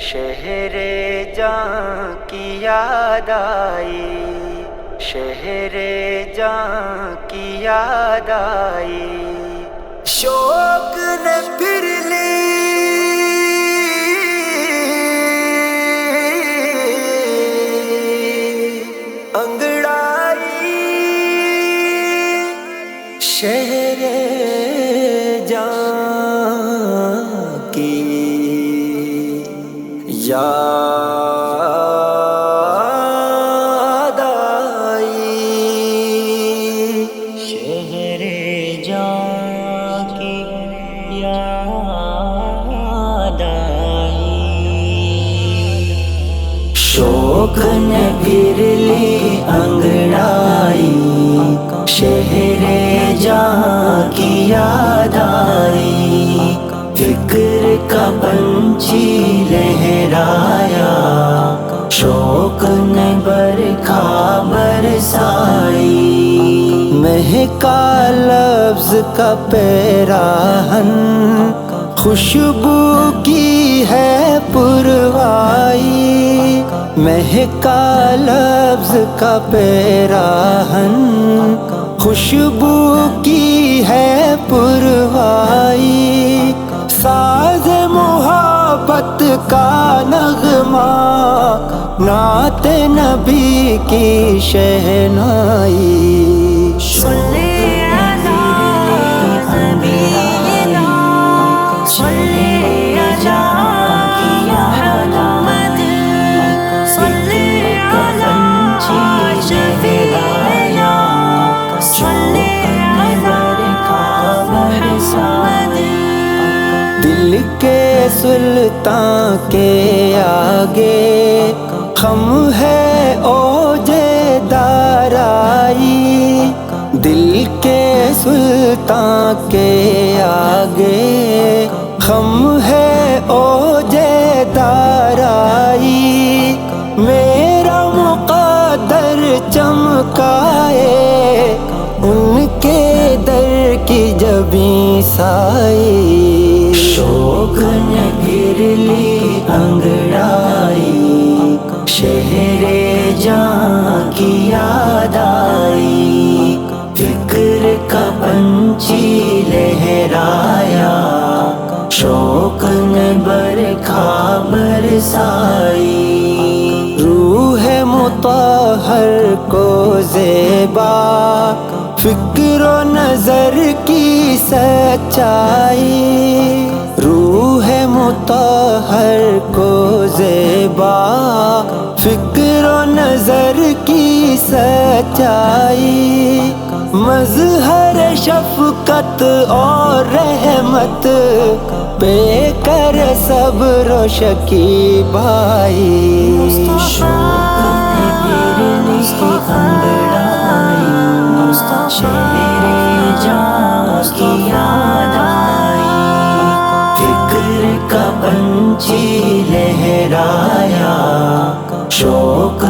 شہر جان کی یاد آئی، شہر جان کی یاد آئی۔ شوق نے پھر لی، انگڑائی۔ شہر شوق نے انگڑائی۔ شہر جہاں کی یاد آئی فکر کا پنچھی لہرایا۔ شوق نے برکھا برسائی مہکا لفظ کا پیراہن۔ خوشبو کی ہے پروائی۔ مہکا لفظ کا پیراہن خوشبو کی ہے پروائی ساز محبت کا نغمہ نعت نبی کی شہنائی سلطان کے آگے۔ خم ہے اوجے دارائی۔ دل کے سلطان کے آگے۔ خم ہے اوجے دارائی۔ میرا مقدر چمکائے۔ ان کے در کی جبیں سائی جان کی یاد آئی، فکر کا پنچھی لہرایا شوق نے برکھا برسائی روح متحر کو زیبا، فکر و نظر کی سچائی۔ روح متحر کو زیبا سچائی، مظہر شفقت اور رحمت پہ کر صبر و شکیبائی شوق کی کی یاد آئی فکر کا پنچھی لہرایا، شوق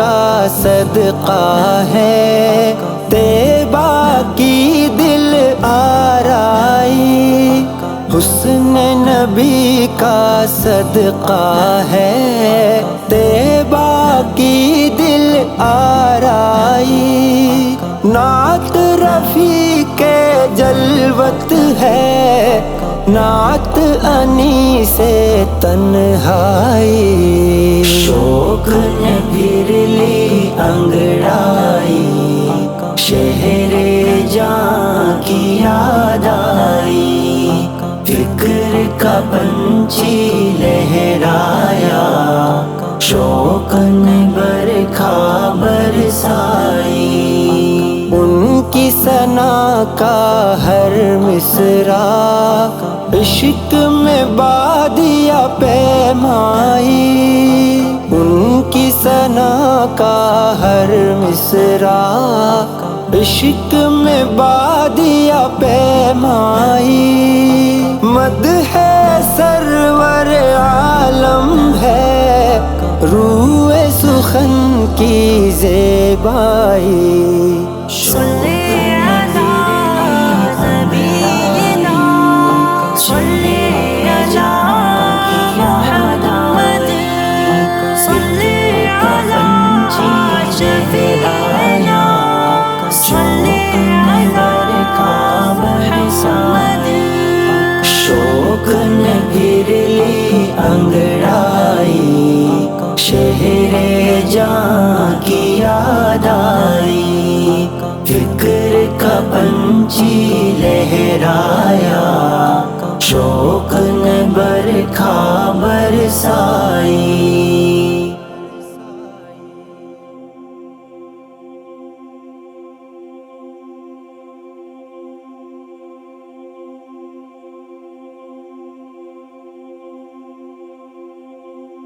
کا صدقہ ہے۔ تیبا کی دل آرائی۔ حسن نبی کا صدقہ ہے۔ تیبا کی دل آرائی۔ نعت رفیع کے جلوت ہے۔ نعت انی سے تنہائی۔ شوق نے پھر لی انگڑائی۔ شہر جان کی یاد آئی فکر کا پنچھی لہرایا۔ شوق نے برکھا برسائی ان کی سنا کا ہر مصرا۔ عشق میں بادیا پیمائی ان کی سنا کا ہر مصرا عشق میں بادیا پیمائی مد ہے سرور عالم ہے۔ روح سخن کی زیبائی۔ انگڑائی شہر جان کی یاد آئی فکر کا پنچی لہرایا شوق نے برکھا برسائی۔